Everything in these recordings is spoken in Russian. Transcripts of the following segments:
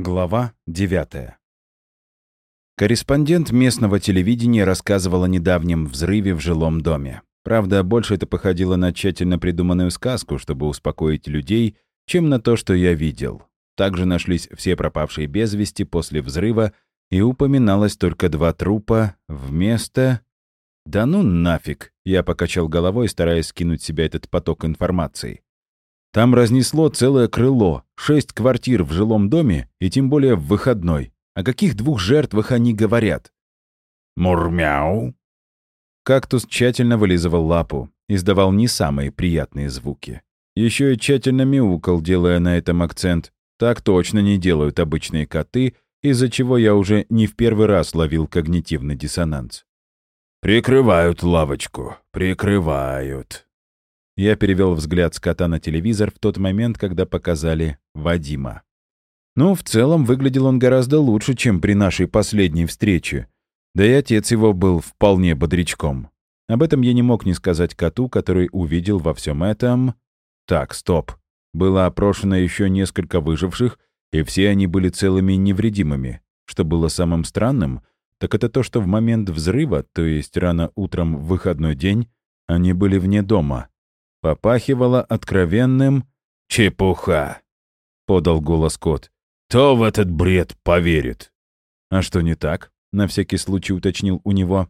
Глава 9 Корреспондент местного телевидения рассказывал о недавнем взрыве в жилом доме. Правда, больше это походило на тщательно придуманную сказку, чтобы успокоить людей, чем на то, что я видел. Также нашлись все пропавшие без вести после взрыва, и упоминалось только два трупа вместо... «Да ну нафиг!» — я покачал головой, стараясь скинуть с себя этот поток информации. Там разнесло целое крыло, шесть квартир в жилом доме и тем более в выходной. О каких двух жертвах они говорят? Мурмяу. Кактус тщательно вылизывал лапу, издавал не самые приятные звуки. Еще и тщательно мяукал, делая на этом акцент. Так точно не делают обычные коты, из-за чего я уже не в первый раз ловил когнитивный диссонанс. «Прикрывают лавочку, прикрывают», я перевел взгляд с кота на телевизор в тот момент, когда показали Вадима. Ну, в целом, выглядел он гораздо лучше, чем при нашей последней встрече. Да и отец его был вполне бодрячком. Об этом я не мог не сказать коту, который увидел во всем этом... Так, стоп. Было опрошено еще несколько выживших, и все они были целыми и невредимыми. Что было самым странным, так это то, что в момент взрыва, то есть рано утром в выходной день, они были вне дома. Попахивало откровенным «Чепуха!» — подал голос кот. «Кто в этот бред поверит?» «А что не так?» — на всякий случай уточнил у него.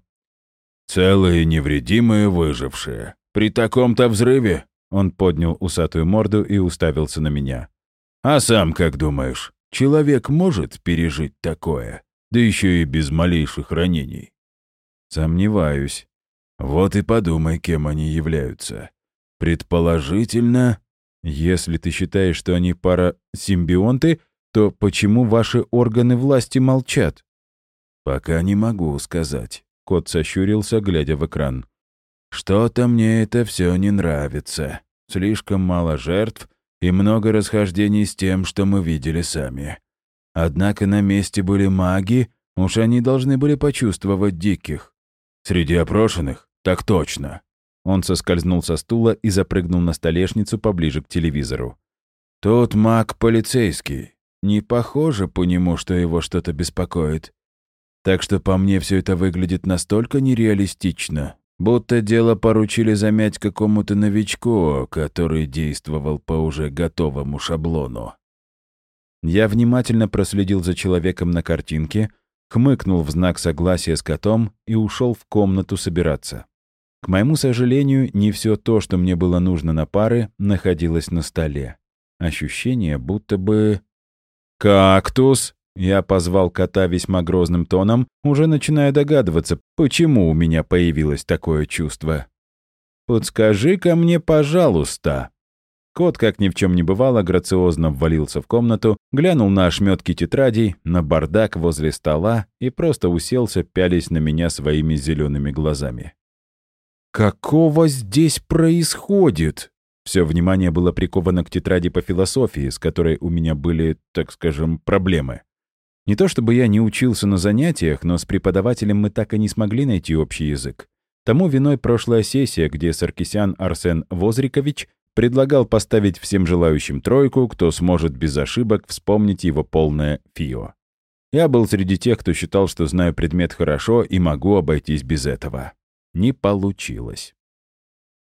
«Целые невредимые выжившие. При таком-то взрыве?» Он поднял усатую морду и уставился на меня. «А сам как думаешь, человек может пережить такое? Да еще и без малейших ранений?» «Сомневаюсь». «Вот и подумай, кем они являются. Предположительно, если ты считаешь, что они пара симбионты, то почему ваши органы власти молчат? Пока не могу сказать. Кот сощурился, глядя в экран. Что-то мне это все не нравится. Слишком мало жертв и много расхождений с тем, что мы видели сами. Однако на месте были маги, уж они должны были почувствовать диких. Среди опрошенных? Так точно. Он соскользнул со стула и запрыгнул на столешницу поближе к телевизору. «Тот маг полицейский. Не похоже по нему, что его что-то беспокоит. Так что по мне все это выглядит настолько нереалистично, будто дело поручили замять какому-то новичку, который действовал по уже готовому шаблону». Я внимательно проследил за человеком на картинке, хмыкнул в знак согласия с котом и ушел в комнату собираться. К моему сожалению, не все то, что мне было нужно на пары, находилось на столе. Ощущение, будто бы... «Кактус!» Я позвал кота весьма грозным тоном, уже начиная догадываться, почему у меня появилось такое чувство. «Подскажи-ка мне, пожалуйста». Кот, как ни в чем не бывало, грациозно ввалился в комнату, глянул на ошметки тетрадей, на бардак возле стола и просто уселся, пялись на меня своими зелеными глазами. Какого здесь происходит? Все внимание было приковано к тетради по философии, с которой у меня были, так скажем, проблемы. Не то чтобы я не учился на занятиях, но с преподавателем мы так и не смогли найти общий язык. Тому виной прошлая сессия, где Саркисян Арсен Возрикович предлагал поставить всем желающим тройку, кто сможет без ошибок вспомнить его полное ФИО. Я был среди тех, кто считал, что знаю предмет хорошо и могу обойтись без этого не получилось.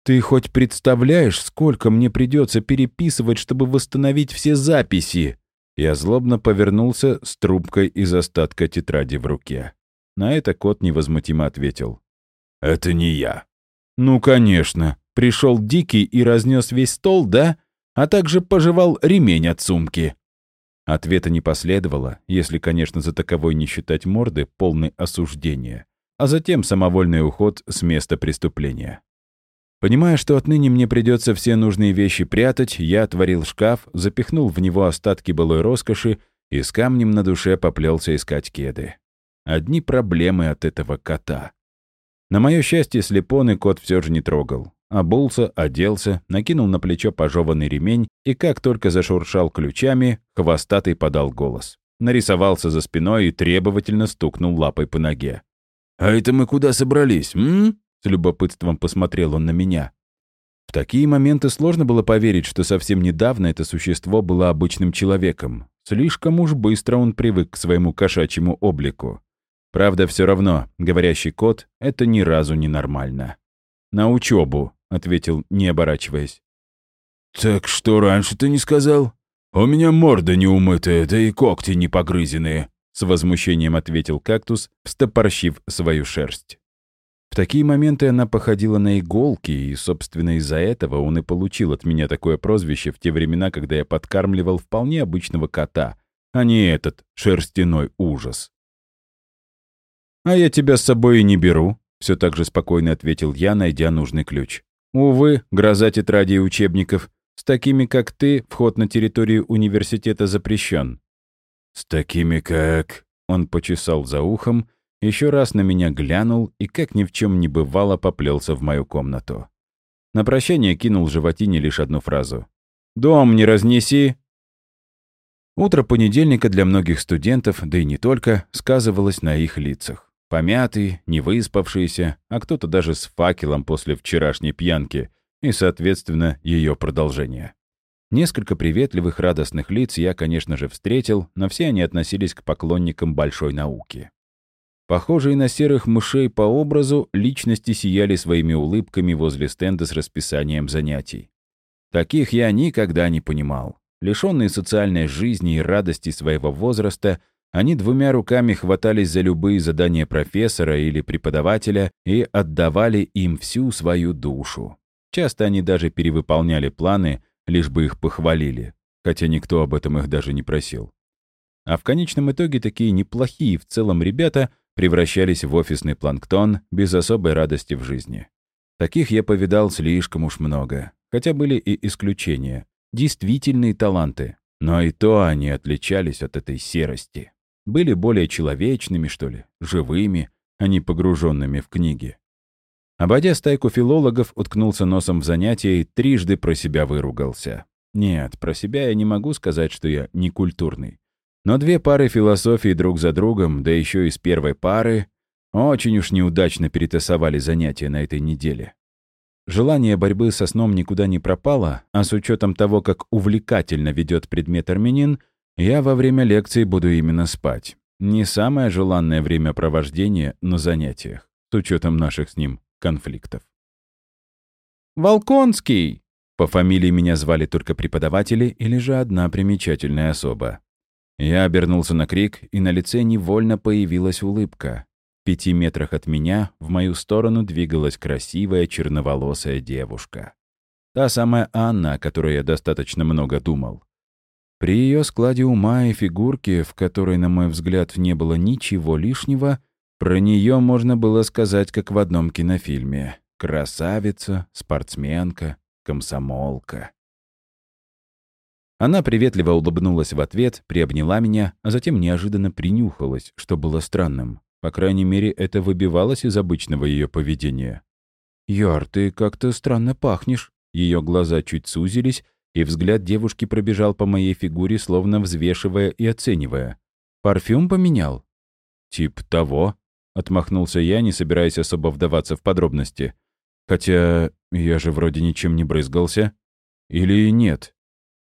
«Ты хоть представляешь, сколько мне придется переписывать, чтобы восстановить все записи?» Я злобно повернулся с трубкой из остатка тетради в руке. На это кот невозмутимо ответил. «Это не я». «Ну, конечно. Пришел Дикий и разнес весь стол, да? А также пожевал ремень от сумки». Ответа не последовало, если, конечно, за таковой не считать морды, полной осуждения а затем самовольный уход с места преступления. Понимая, что отныне мне придется все нужные вещи прятать, я отворил шкаф, запихнул в него остатки былой роскоши и с камнем на душе поплелся искать кеды. Одни проблемы от этого кота. На мое счастье, слепоны кот все же не трогал. Обулся, оделся, накинул на плечо пожеванный ремень и, как только зашуршал ключами, хвостатый подал голос. Нарисовался за спиной и требовательно стукнул лапой по ноге. «А это мы куда собрались, м?» С любопытством посмотрел он на меня. В такие моменты сложно было поверить, что совсем недавно это существо было обычным человеком. Слишком уж быстро он привык к своему кошачьему облику. Правда, все равно, говорящий кот — это ни разу не нормально. «На учебу», — ответил, не оборачиваясь. «Так что раньше ты не сказал? У меня морда неумытая, да и когти не погрызенные», — с возмущением ответил кактус, встопорщив свою шерсть. В такие моменты она походила на иголки, и, собственно, из-за этого он и получил от меня такое прозвище в те времена, когда я подкармливал вполне обычного кота, а не этот шерстяной ужас. «А я тебя с собой и не беру», — все так же спокойно ответил я, найдя нужный ключ. «Увы, гроза тетрадей и учебников. С такими, как ты, вход на территорию университета запрещен». «С такими, как...» — он почесал за ухом, еще раз на меня глянул и, как ни в чем не бывало, поплелся в мою комнату. На прощание кинул животине лишь одну фразу. «Дом не разнеси!» Утро понедельника для многих студентов, да и не только, сказывалось на их лицах. Помятые, невыспавшиеся, а кто-то даже с факелом после вчерашней пьянки и, соответственно, ее продолжение. Несколько приветливых, радостных лиц я, конечно же, встретил, но все они относились к поклонникам большой науки. Похожие на серых мышей по образу, личности сияли своими улыбками возле стенда с расписанием занятий. Таких я никогда не понимал. Лишенные социальной жизни и радости своего возраста, они двумя руками хватались за любые задания профессора или преподавателя и отдавали им всю свою душу. Часто они даже перевыполняли планы, лишь бы их похвалили, хотя никто об этом их даже не просил. А в конечном итоге такие неплохие в целом ребята превращались в офисный планктон без особой радости в жизни. Таких я повидал слишком уж много, хотя были и исключения. Действительные таланты, но и то они отличались от этой серости. Были более человечными, что ли, живыми, а не погруженными в книги. Обойдя стайку филологов, уткнулся носом в занятие и трижды про себя выругался. Нет, про себя я не могу сказать, что я некультурный. Но две пары философий друг за другом, да еще из первой пары, очень уж неудачно перетасовали занятия на этой неделе. Желание борьбы со сном никуда не пропало, а с учетом того, как увлекательно ведет предмет армянин, я во время лекции буду именно спать. Не самое желанное времяпровождение на занятиях, с учетом наших с ним конфликтов. «Волконский!» По фамилии меня звали только преподаватели или же одна примечательная особа. Я обернулся на крик, и на лице невольно появилась улыбка. В пяти метрах от меня в мою сторону двигалась красивая черноволосая девушка. Та самая Анна, о которой я достаточно много думал. При ее складе ума и фигурке, в которой, на мой взгляд, не было ничего лишнего, про нее можно было сказать, как в одном кинофильме. Красавица, спортсменка, комсомолка. Она приветливо улыбнулась в ответ, приобняла меня, а затем неожиданно принюхалась, что было странным. По крайней мере, это выбивалось из обычного ее поведения. «Яр, ты как-то странно пахнешь». Ее глаза чуть сузились, и взгляд девушки пробежал по моей фигуре, словно взвешивая и оценивая. «Парфюм поменял?» «Тип того», — отмахнулся я, не собираясь особо вдаваться в подробности. «Хотя я же вроде ничем не брызгался. Или нет?»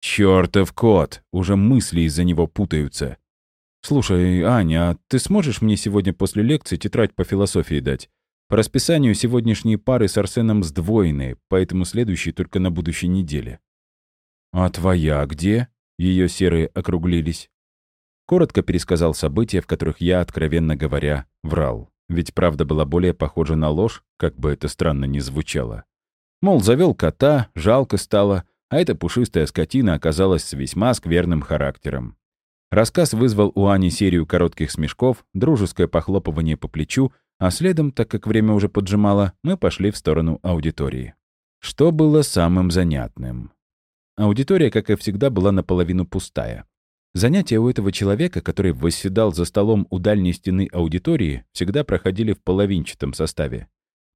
Чёртов кот! Уже мысли из-за него путаются. «Слушай, Аня, а ты сможешь мне сегодня после лекции тетрадь по философии дать? По расписанию сегодняшние пары с Арсеном сдвоенные, поэтому следующие только на будущей неделе». «А твоя где?» Ее серые округлились. Коротко пересказал события, в которых я, откровенно говоря, врал. Ведь правда была более похожа на ложь, как бы это странно ни звучало. Мол, завел кота, жалко стало — а эта пушистая скотина оказалась с весьма скверным характером. Рассказ вызвал у Ани серию коротких смешков, дружеское похлопывание по плечу, а следом, так как время уже поджимало, мы пошли в сторону аудитории. Что было самым занятным? Аудитория, как и всегда, была наполовину пустая. Занятия у этого человека, который восседал за столом у дальней стены аудитории, всегда проходили в половинчатом составе.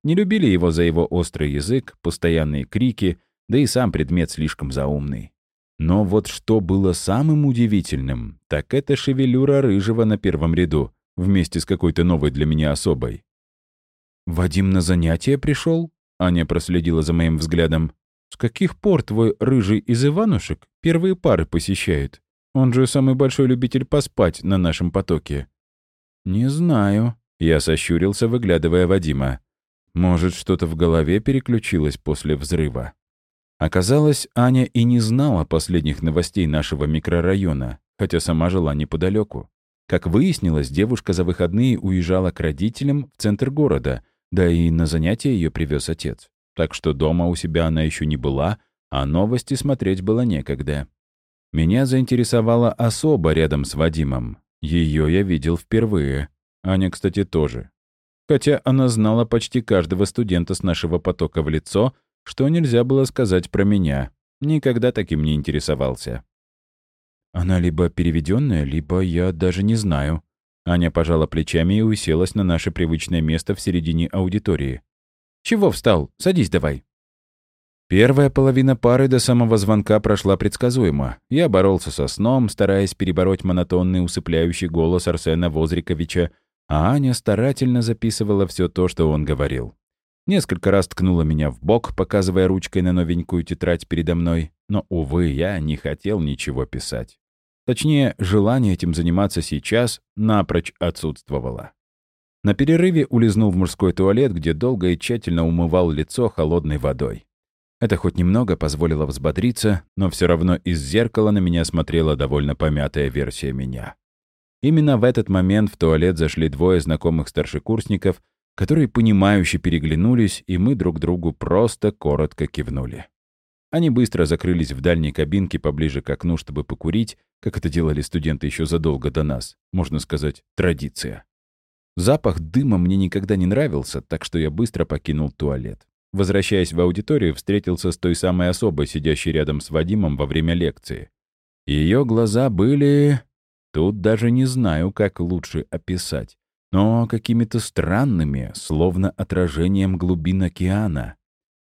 Не любили его за его острый язык, постоянные крики, да и сам предмет слишком заумный. Но вот что было самым удивительным, так это шевелюра рыжего на первом ряду, вместе с какой-то новой для меня особой. «Вадим на занятия пришел? Аня проследила за моим взглядом. «С каких пор твой рыжий из Иванушек первые пары посещает? Он же самый большой любитель поспать на нашем потоке». «Не знаю», — я сощурился, выглядывая Вадима. «Может, что-то в голове переключилось после взрыва?» Оказалось, Аня и не знала последних новостей нашего микрорайона, хотя сама жила неподалеку. Как выяснилось, девушка за выходные уезжала к родителям в центр города, да и на занятия ее привез отец. Так что дома у себя она еще не была, а новости смотреть было некогда. Меня заинтересовала особо рядом с Вадимом. Ее я видел впервые. Аня, кстати, тоже. Хотя она знала почти каждого студента с нашего потока в лицо, что нельзя было сказать про меня. Никогда таким не интересовался. Она либо переведенная, либо я даже не знаю. Аня пожала плечами и уселась на наше привычное место в середине аудитории. «Чего встал? Садись давай». Первая половина пары до самого звонка прошла предсказуемо. Я боролся со сном, стараясь перебороть монотонный усыпляющий голос Арсена Возриковича, а Аня старательно записывала все то, что он говорил. Несколько раз ткнула меня в бок, показывая ручкой на новенькую тетрадь передо мной, но, увы, я не хотел ничего писать. Точнее, желание этим заниматься сейчас напрочь отсутствовало. На перерыве улизнул в мужской туалет, где долго и тщательно умывал лицо холодной водой. Это хоть немного позволило взбодриться, но все равно из зеркала на меня смотрела довольно помятая версия меня. Именно в этот момент в туалет зашли двое знакомых старшекурсников, которые понимающе переглянулись, и мы друг другу просто коротко кивнули. Они быстро закрылись в дальней кабинке поближе к окну, чтобы покурить, как это делали студенты еще задолго до нас. Можно сказать, традиция. Запах дыма мне никогда не нравился, так что я быстро покинул туалет. Возвращаясь в аудиторию, встретился с той самой особой, сидящей рядом с Вадимом во время лекции. Ее глаза были... Тут даже не знаю, как лучше описать. Но какими-то странными, словно отражением глубин океана.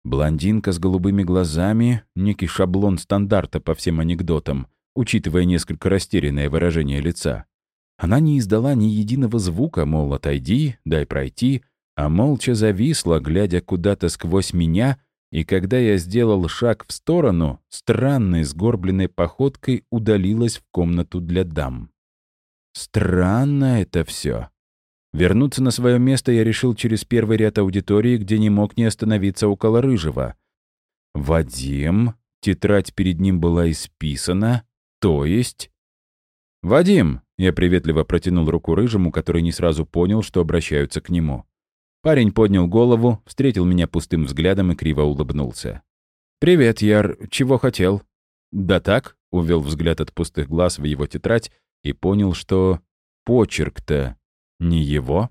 Блондинка с голубыми глазами — некий шаблон стандарта по всем анекдотам, учитывая несколько растерянное выражение лица. Она не издала ни единого звука, мол, отойди, дай пройти — а молча зависла, глядя куда-то сквозь меня, и когда я сделал шаг в сторону, странной сгорбленной походкой удалилась в комнату для дам. Странно это все. Вернуться на свое место я решил через первый ряд аудитории, где не мог не остановиться около Рыжего. Вадим, тетрадь перед ним была исписана, то есть... «Вадим!» — я приветливо протянул руку Рыжему, который не сразу понял, что обращаются к нему. Парень поднял голову, встретил меня пустым взглядом и криво улыбнулся. «Привет, Яр. Чего хотел?» «Да так», — увел взгляд от пустых глаз в его тетрадь и понял, что почерк-то не его.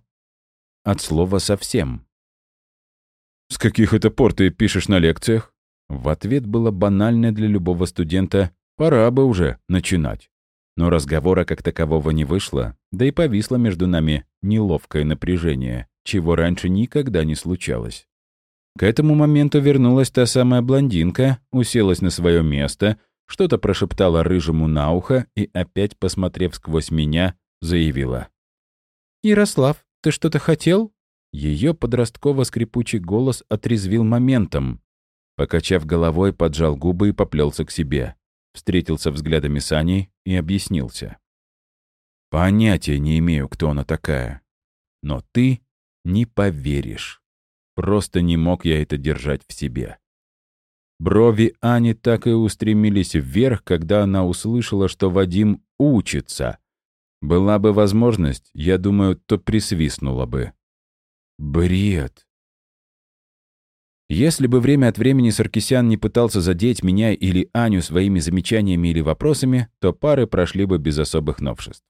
От слова совсем. «С каких это пор ты пишешь на лекциях?» В ответ было банальное для любого студента «пора бы уже начинать». Но разговора как такового не вышло, да и повисло между нами неловкое напряжение чего раньше никогда не случалось. К этому моменту вернулась та самая блондинка, уселась на свое место, что-то прошептала рыжему на ухо и, опять посмотрев сквозь меня, заявила. «Ярослав, ты что-то хотел?» Ее подростково-скрипучий голос отрезвил моментом. Покачав головой, поджал губы и поплелся к себе. Встретился взглядами с Аней и объяснился. «Понятия не имею, кто она такая. Но ты не поверишь. Просто не мог я это держать в себе. Брови Ани так и устремились вверх, когда она услышала, что Вадим учится. Была бы возможность, я думаю, то присвистнула бы. Бред. Если бы время от времени Саркисян не пытался задеть меня или Аню своими замечаниями или вопросами, то пары прошли бы без особых новшеств.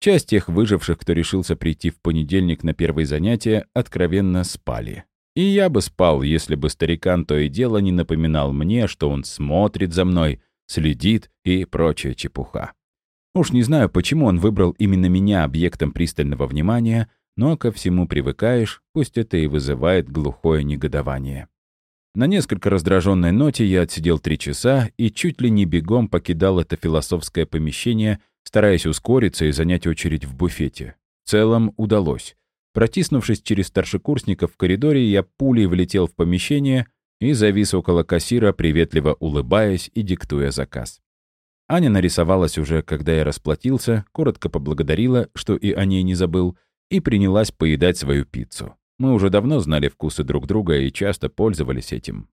Часть тех выживших, кто решился прийти в понедельник на первые занятия, откровенно спали. И я бы спал, если бы старикан то и дело не напоминал мне, что он смотрит за мной, следит и прочая чепуха. Уж не знаю, почему он выбрал именно меня объектом пристального внимания, но ко всему привыкаешь, пусть это и вызывает глухое негодование. На несколько раздраженной ноте я отсидел три часа и чуть ли не бегом покидал это философское помещение, стараясь ускориться и занять очередь в буфете. В целом удалось. Протиснувшись через старшекурсников в коридоре, я пулей влетел в помещение и завис около кассира, приветливо улыбаясь и диктуя заказ. Аня нарисовалась уже, когда я расплатился, коротко поблагодарила, что и о ней не забыл, и принялась поедать свою пиццу. Мы уже давно знали вкусы друг друга и часто пользовались этим.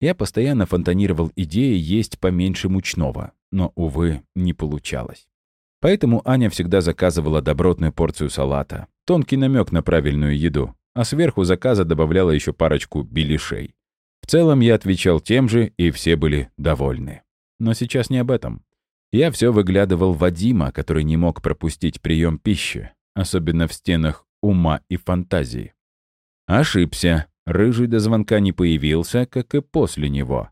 Я постоянно фонтанировал идеей есть поменьше мучного, но, увы, не получалось. Поэтому Аня всегда заказывала добротную порцию салата, тонкий намек на правильную еду, а сверху заказа добавляла еще парочку беляшей. В целом я отвечал тем же, и все были довольны. Но сейчас не об этом. Я все выглядывал Вадима, который не мог пропустить прием пищи, особенно в стенах ума и фантазии. Ошибся. Рыжий до звонка не появился, как и после него.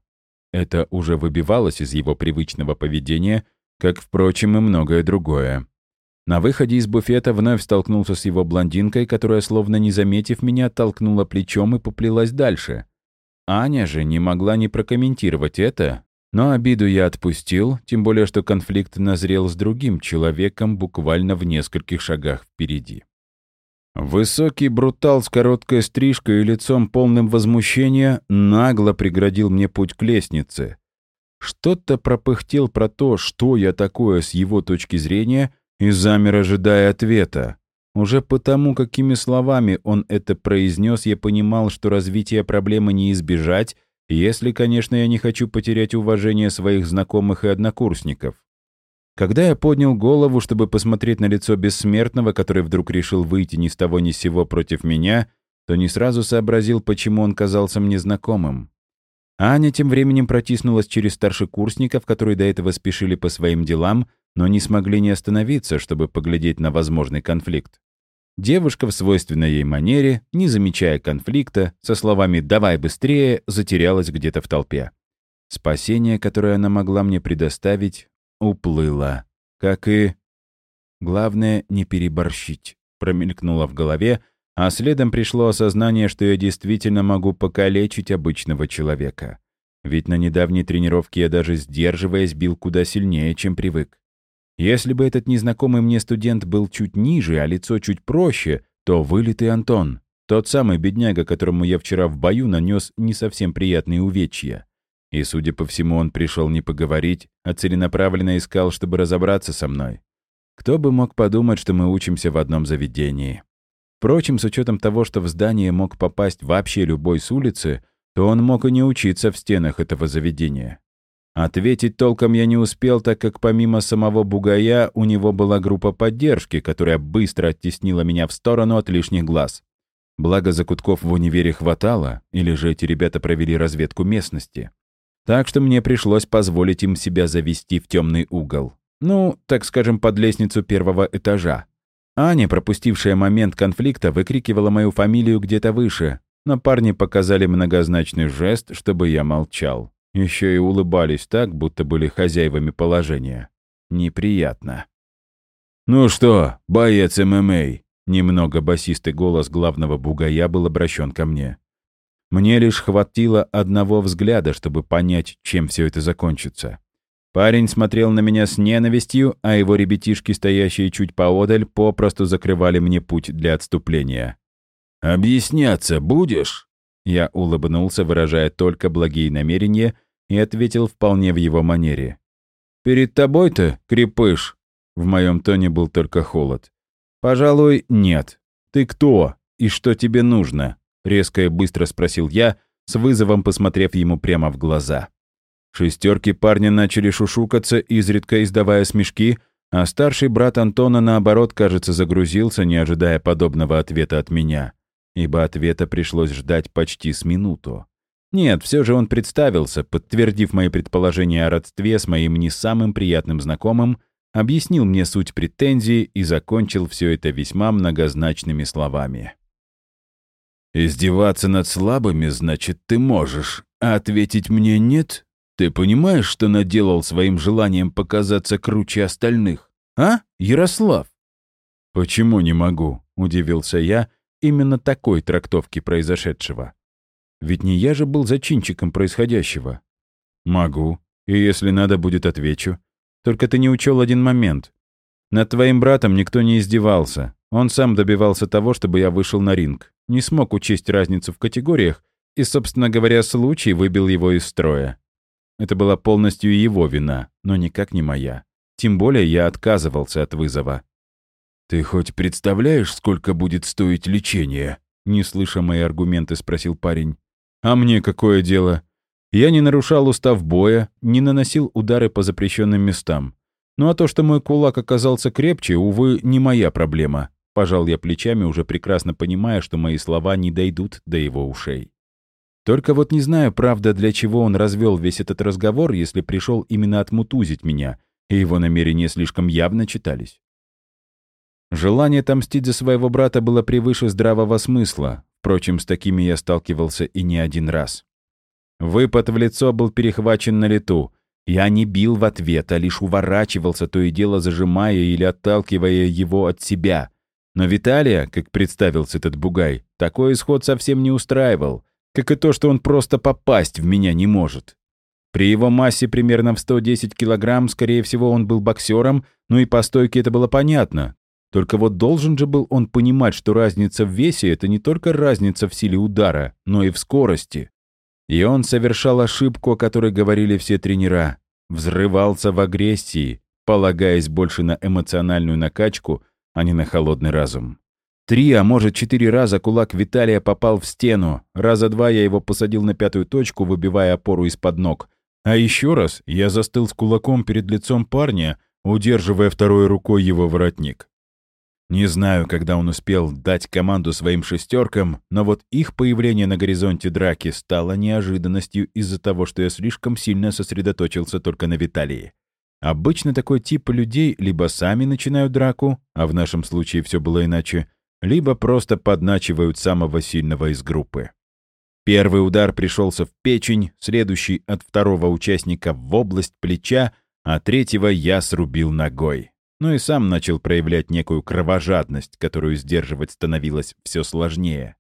Это уже выбивалось из его привычного поведения, как, впрочем, и многое другое. На выходе из буфета вновь столкнулся с его блондинкой, которая, словно не заметив меня, толкнула плечом и поплелась дальше. Аня же не могла не прокомментировать это, но обиду я отпустил, тем более что конфликт назрел с другим человеком буквально в нескольких шагах впереди. Высокий брутал с короткой стрижкой и лицом полным возмущения нагло преградил мне путь к лестнице. Что-то пропыхтел про то, что я такое с его точки зрения, и замер, ожидая ответа. Уже потому, какими словами он это произнес, я понимал, что развитие проблемы не избежать, если, конечно, я не хочу потерять уважение своих знакомых и однокурсников. Когда я поднял голову, чтобы посмотреть на лицо бессмертного, который вдруг решил выйти ни с того ни с сего против меня, то не сразу сообразил, почему он казался мне знакомым. Аня тем временем протиснулась через старшекурсников, которые до этого спешили по своим делам, но не смогли не остановиться, чтобы поглядеть на возможный конфликт. Девушка в свойственной ей манере, не замечая конфликта, со словами «давай быстрее» затерялась где-то в толпе. Спасение, которое она могла мне предоставить, уплыло. Как и... Главное, не переборщить, промелькнуло в голове, а следом пришло осознание, что я действительно могу покалечить обычного человека. Ведь на недавней тренировке я даже сдерживаясь бил куда сильнее, чем привык. Если бы этот незнакомый мне студент был чуть ниже, а лицо чуть проще, то вылитый Антон, тот самый бедняга, которому я вчера в бою нанес не совсем приятные увечья. И, судя по всему, он пришел не поговорить, а целенаправленно искал, чтобы разобраться со мной. Кто бы мог подумать, что мы учимся в одном заведении. Впрочем, с учетом того, что в здание мог попасть вообще любой с улицы, то он мог и не учиться в стенах этого заведения. Ответить толком я не успел, так как помимо самого бугая у него была группа поддержки, которая быстро оттеснила меня в сторону от лишних глаз. Благо закутков в универе хватало, или же эти ребята провели разведку местности. Так что мне пришлось позволить им себя завести в темный угол. Ну, так скажем, под лестницу первого этажа. Аня, пропустившая момент конфликта, выкрикивала мою фамилию где-то выше, но парни показали многозначный жест, чтобы я молчал. Еще и улыбались так, будто были хозяевами положения. Неприятно. «Ну что, боец ММА?» Немного басистый голос главного бугая был обращен ко мне. Мне лишь хватило одного взгляда, чтобы понять, чем все это закончится. Парень смотрел на меня с ненавистью, а его ребятишки, стоящие чуть поодаль, попросту закрывали мне путь для отступления. «Объясняться будешь?» Я улыбнулся, выражая только благие намерения, и ответил вполне в его манере. «Перед тобой-то, крепыш?» В моем тоне был только холод. «Пожалуй, нет. Ты кто? И что тебе нужно?» Резко и быстро спросил я, с вызовом посмотрев ему прямо в глаза. Шестерки парня начали шушукаться, изредка издавая смешки, а старший брат Антона, наоборот, кажется, загрузился, не ожидая подобного ответа от меня ибо ответа пришлось ждать почти с минуту. Нет, все же он представился, подтвердив мои предположения о родстве с моим не самым приятным знакомым, объяснил мне суть претензии и закончил все это весьма многозначными словами. «Издеваться над слабыми, значит, ты можешь, а ответить мне нет? Ты понимаешь, что наделал своим желанием показаться круче остальных? А, Ярослав?» «Почему не могу?» — удивился я, именно такой трактовки произошедшего. Ведь не я же был зачинчиком происходящего. Могу, и если надо будет, отвечу. Только ты не учел один момент. Над твоим братом никто не издевался. Он сам добивался того, чтобы я вышел на ринг. Не смог учесть разницу в категориях, и, собственно говоря, случай выбил его из строя. Это была полностью его вина, но никак не моя. Тем более я отказывался от вызова. «Ты хоть представляешь, сколько будет стоить лечение?» Не слыша мои аргументы, спросил парень. «А мне какое дело? Я не нарушал устав боя, не наносил удары по запрещенным местам. Ну а то, что мой кулак оказался крепче, увы, не моя проблема. Пожал я плечами, уже прекрасно понимая, что мои слова не дойдут до его ушей. Только вот не знаю, правда, для чего он развел весь этот разговор, если пришел именно отмутузить меня, и его намерения слишком явно читались. Желание отомстить за своего брата было превыше здравого смысла. Впрочем, с такими я сталкивался и не один раз. Выпад в лицо был перехвачен на лету. Я не бил в ответ, а лишь уворачивался, то и дело зажимая или отталкивая его от себя. Но Виталия, как представился этот бугай, такой исход совсем не устраивал, как и то, что он просто попасть в меня не может. При его массе примерно в 110 килограмм, скорее всего, он был боксером, ну и по стойке это было понятно. Только вот должен же был он понимать, что разница в весе — это не только разница в силе удара, но и в скорости. И он совершал ошибку, о которой говорили все тренера. Взрывался в агрессии, полагаясь больше на эмоциональную накачку, а не на холодный разум. Три, а может четыре раза кулак Виталия попал в стену. Раза два я его посадил на пятую точку, выбивая опору из-под ног. А еще раз я застыл с кулаком перед лицом парня, удерживая второй рукой его воротник. Не знаю, когда он успел дать команду своим шестеркам, но вот их появление на горизонте драки стало неожиданностью из-за того, что я слишком сильно сосредоточился только на Виталии. Обычно такой тип людей либо сами начинают драку, а в нашем случае все было иначе, либо просто подначивают самого сильного из группы. Первый удар пришелся в печень, следующий от второго участника в область плеча, а третьего я срубил ногой но и сам начал проявлять некую кровожадность, которую сдерживать становилось все сложнее.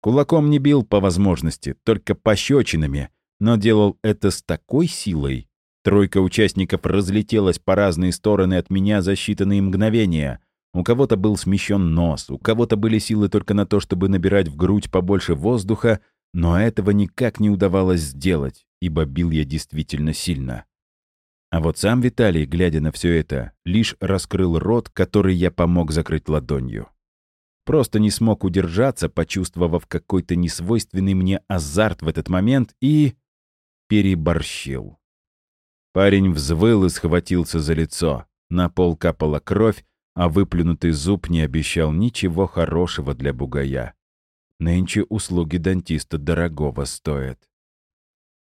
Кулаком не бил по возможности, только пощечинами, но делал это с такой силой. Тройка участников разлетелась по разные стороны от меня за считанные мгновения. У кого-то был смещен нос, у кого-то были силы только на то, чтобы набирать в грудь побольше воздуха, но этого никак не удавалось сделать, ибо бил я действительно сильно. А вот сам Виталий, глядя на все это, лишь раскрыл рот, который я помог закрыть ладонью. Просто не смог удержаться, почувствовав какой-то несвойственный мне азарт в этот момент и... переборщил. Парень взвыл и схватился за лицо. На пол капала кровь, а выплюнутый зуб не обещал ничего хорошего для бугая. Нынче услуги дантиста дорогого стоят.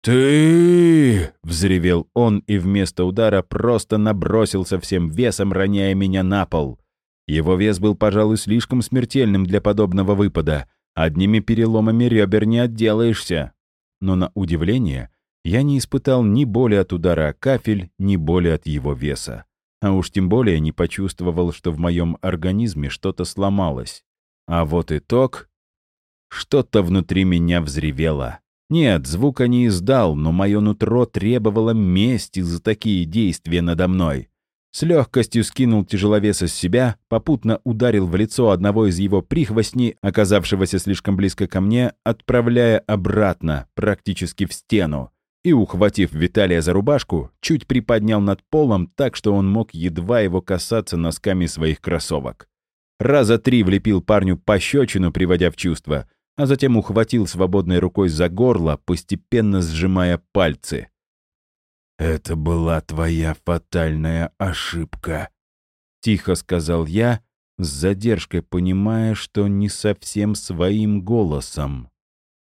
«Ты!» — взревел он и вместо удара просто набросился всем весом, роняя меня на пол. Его вес был, пожалуй, слишком смертельным для подобного выпада. Одними переломами ребер не отделаешься. Но на удивление я не испытал ни боли от удара кафель, ни боли от его веса. А уж тем более не почувствовал, что в моем организме что-то сломалось. А вот итог... Что-то внутри меня взревело. Нет, звука не издал, но мое нутро требовало мести за такие действия надо мной. С легкостью скинул тяжеловеса с себя, попутно ударил в лицо одного из его прихвостней, оказавшегося слишком близко ко мне, отправляя обратно, практически в стену. И, ухватив Виталия за рубашку, чуть приподнял над полом так, что он мог едва его касаться носками своих кроссовок. Раза три влепил парню пощечину, приводя в чувство — а затем ухватил свободной рукой за горло, постепенно сжимая пальцы. «Это была твоя фатальная ошибка», — тихо сказал я, с задержкой понимая, что не совсем своим голосом.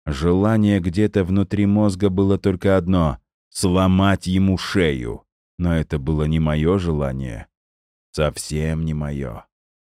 Желание где-то внутри мозга было только одно — сломать ему шею. Но это было не мое желание. Совсем не мое.